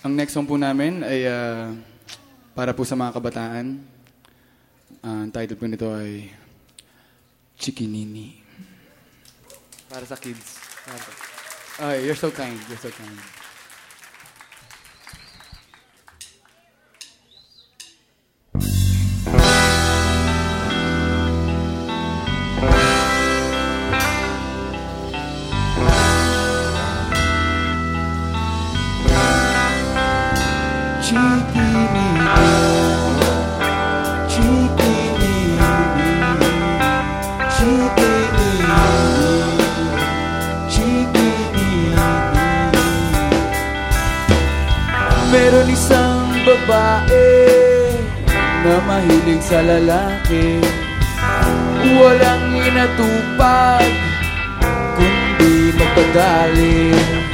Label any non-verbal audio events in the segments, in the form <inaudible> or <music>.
Ang next song po namin ay ah, para po sa mga kabataan. Ah, ang title po nito ay Chikinini. Para sa kids. Para. Ay, you're so kind. You're so kind. Babae na mahilig sa lalaki. Walang inatupag kundi magpagaling.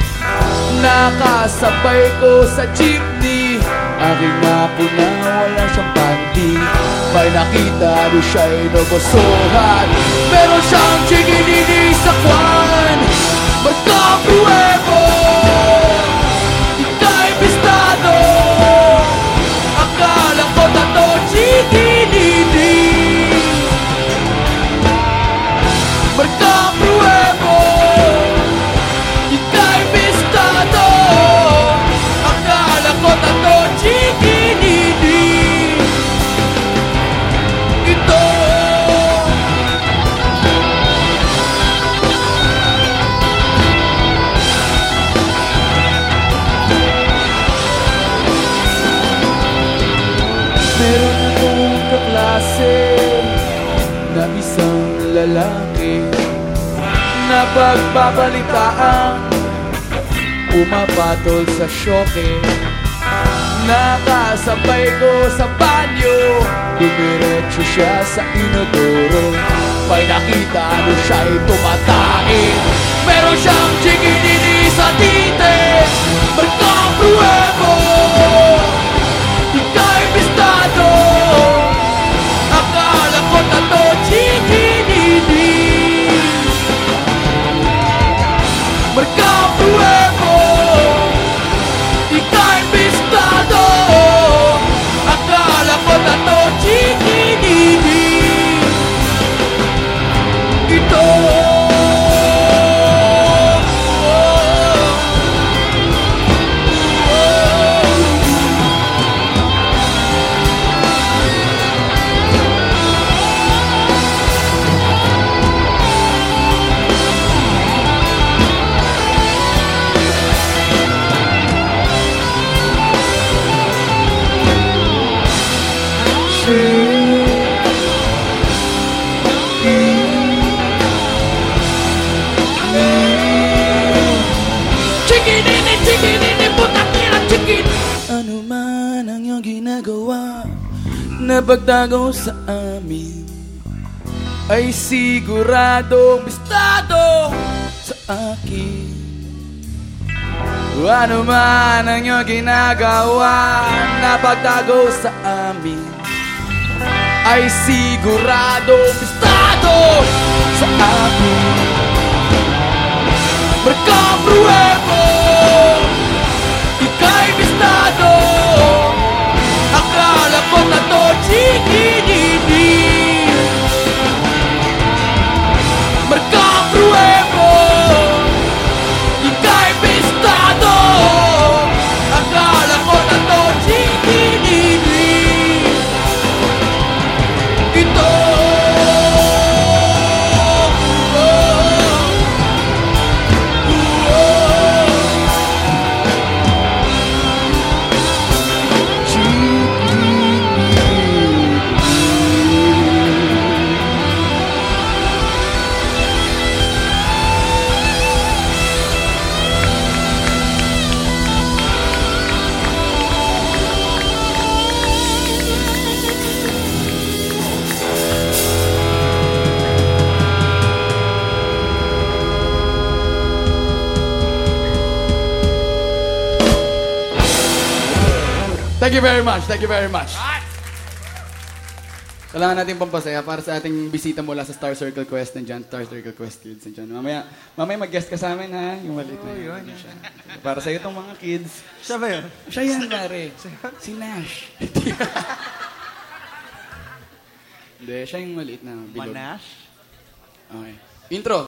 Nakasabay ko sa jeepney Aking ako na wala siyang panty. May nakita rin siya'y nagusuhan Meron siyang chikinini sa kwan. Magkapuwebo Meron akong kaklase Na isang lalaki. Na pagbabalitaang Pumapatol sa syoke Nakasabay ko sa banyo Dumiretso siya sa inodoro. May nakita ano siya'y tumatain Meron siyang chikinini sa tite Ano man ang iyong ginagawa Na pagtago sa amin Ay sigurado bistado sa akin. Ano man ang iyong ginagawa Na pagtago sa amin Ay sigurado bistado sa amin Magkapruwebo Thank you very much. Thank you very much. Kailangan natin pampasaya para sa ating bisita mula sa Star Circle Quest. Nandiyan, Star Circle Quest Kids. Nandiyan. Mamaya, mamaya mag-guest ka sa amin ha. Yung maliit na yun. Siya. Para sa itong mga kids. Siya ba yun? Siya yan, pare. Si Nash. <laughs> Hindi, siya yung maliit na bilog. Manash? Okay. Intro.